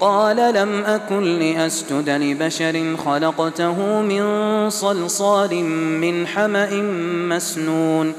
قال لم أكن لأسجد لبشر خلقته من صلصال من حمأ مسنون.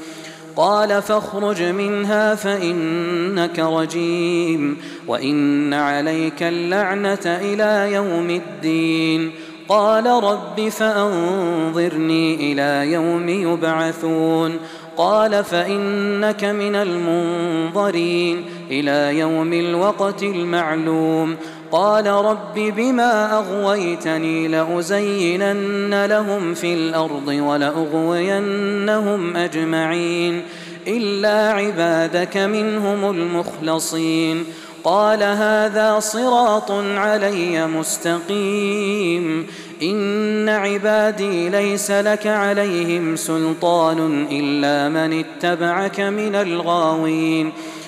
قال فاخرج منها فإنك رجيم وإن عليك اللعنة إلى يوم الدين. قال رب فأنظرني إلى يوم يبعثون. قال فإنك من المنظرين إلى يوم الوقت المعلوم. قال رب بما أغويتني لأزينن لهم في الأرض ولأغوينهم أجمعين إلا عبادك منهم المخلصين قال هذا صراط علي مستقيم إن عبادي ليس لك عليهم سلطان إلا من اتبعك من الغاوين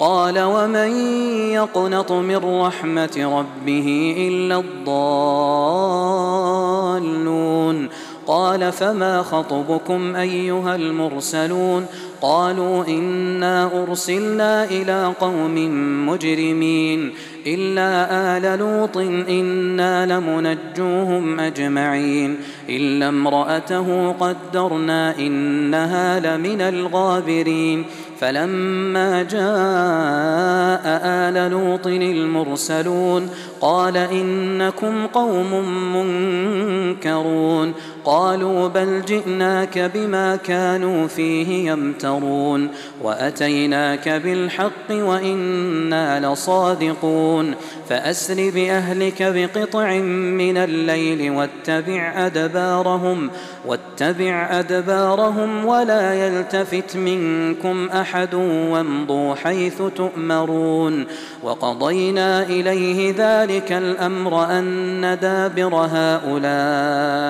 قال ومن يقنط من رحمة ربه إلا الضالون قال فما خطبكم أيها المرسلون قالوا إنا أرسلنا إلى قوم مجرمين إلا آل لوط إنا لمنجوهم أجمعين إلا امرأته قدرنا إنها لمن الغابرين فلما جاء آل لوط المرسلون قال إنكم قوم منكرون قالوا بل جئناك بما كانوا فيه يمترون وأتيناك بالحق وإنا لصادقون فأسر بأهلك بقطع من الليل واتبع أدبارهم واتبع أدبارهم ولا يلتفت منكم أحد وامضوا حيث تؤمرون وقضينا إليه ذلك الأمر أن دابر هؤلاء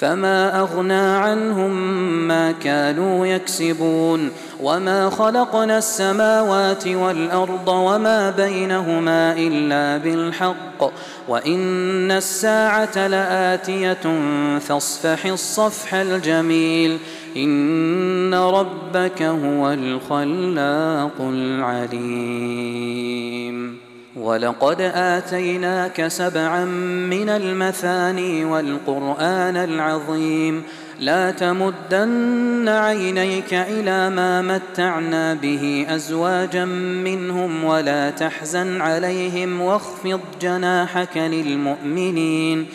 فما اغنى عنهم ما كانوا يكسبون وما خلقنا السماوات والارض وما بينهما الا بالحق وان الساعة لاتيه فاصفح الصفح الجميل ان ربك هو الخلاق العليم ولقد آتيناك سبعا من المثاني والقرآن العظيم. لا تمدن عينيك إلى ما متعنا به أزواجا منهم ولا تحزن عليهم واخفض جناحك للمؤمنين.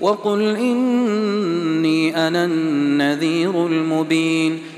وقل إني أنا النذير المبين.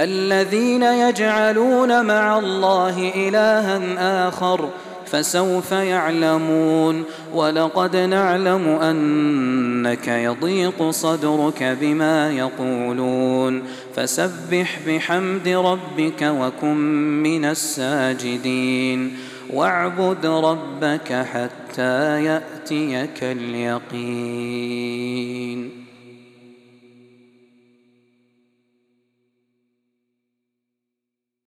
الذين يجعلون مع الله إلها آخر فسوف يعلمون ولقد نعلم أنك يضيق صدرك بما يقولون فسبح بحمد ربك وكن من الساجدين واعبد ربك حتى يأتيك اليقين